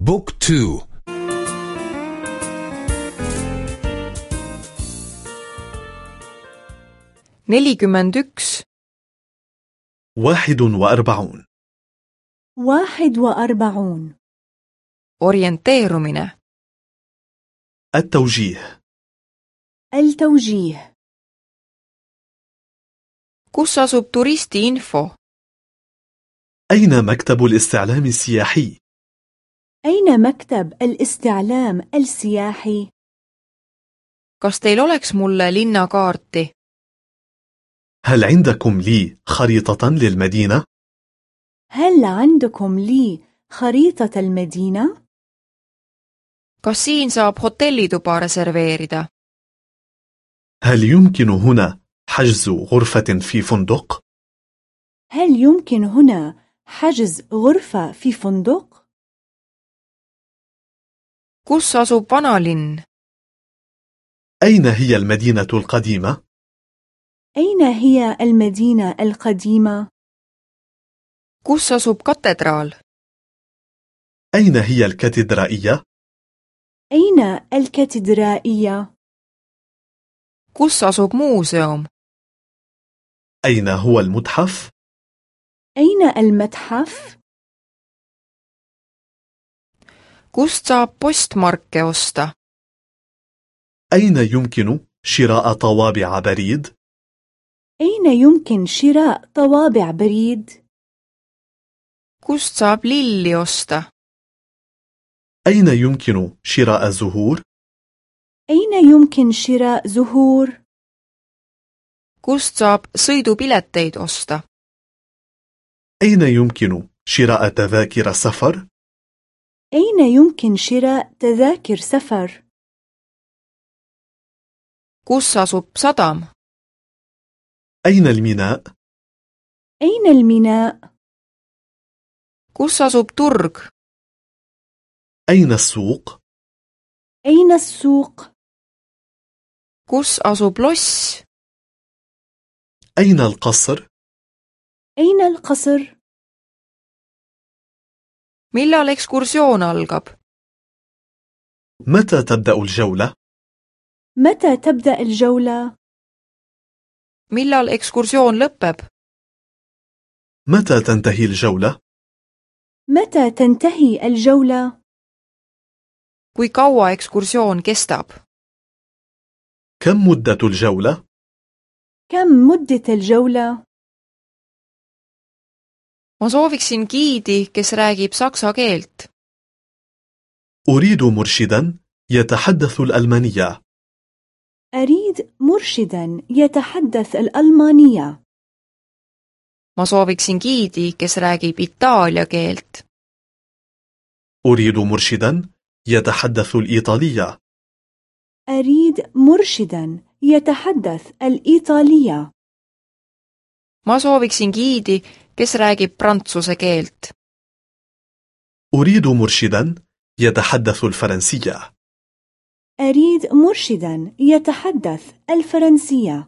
بوك تو. nelikümmend üks واحد وأربعون. واحد وأربعون. orienteerumine التوجيه. التوجيه. kus asub turisti info أين مكتب الاستعلام السياحي؟ أين مكتب الاستعلام السياحي؟ kas teil oleks mulle linnakaarti هل عندكم لي خريطة للمدينة؟ هل عندكم لي خريطة المدينة؟ kas siin saab hotellituba reserveerida هل يمكن هنا حجز غرفة في فندق؟ هل يمكن هنا حجز غرفة في فندق؟ Kus asub vanalinn أين هي المدينة القديمة؟ أين هي المدينة القديمة؟ kus asub katedraal أين هي الكاتدرائية؟ أين الكاتدرائية؟ kus asub muuseum أين هو المتحف؟ أين المتحف؟ Kust saab postmarke osta أين يمكن شراء طوابع بريد؟ أين يمكن شراء طوابع بريد؟ kust saab lilli osta أين يمكن شراء زهور؟ أين يمكن شراء زهور؟ kust saab sõidupileteid osta أين يمكن شراء تذاكر سفر؟ أين يمكن شراء تذاكر سفر؟ kus asub sadam أين الميناء؟ أين الميناء؟ kus asub turg أين السوق؟ أين السوق؟ kus asub loss أين القصر؟ أين القصر؟ Millal ekskursioon algab متى تبدأ الجولة؟ متى تبدأ الجولة؟ millal ekskursioon lõpeb متى تنتهي الجولة؟ متى تنتهي الجولة؟ kui kaua ekskursioon kestab كم مدة الجولة؟ كم مدة الجولة؟ Ma sooviksin giidi kes räägib saksa keelt. أريد مرشدا يتحدث الألمانية. أريد مرشدا يتحدث الألمانية. Ma sooviksin giidi kes räägib itaalia keelt. أريد مرشدا يتحدث الإيطالية. أريد مرشدا يتحدث الإيطالية. Ma sooviksin giidi kes räägib prantsuse keelt. أريد مرشدا يتحدث الفرنسية. أريد مرشدا يتحدث الفرنسية.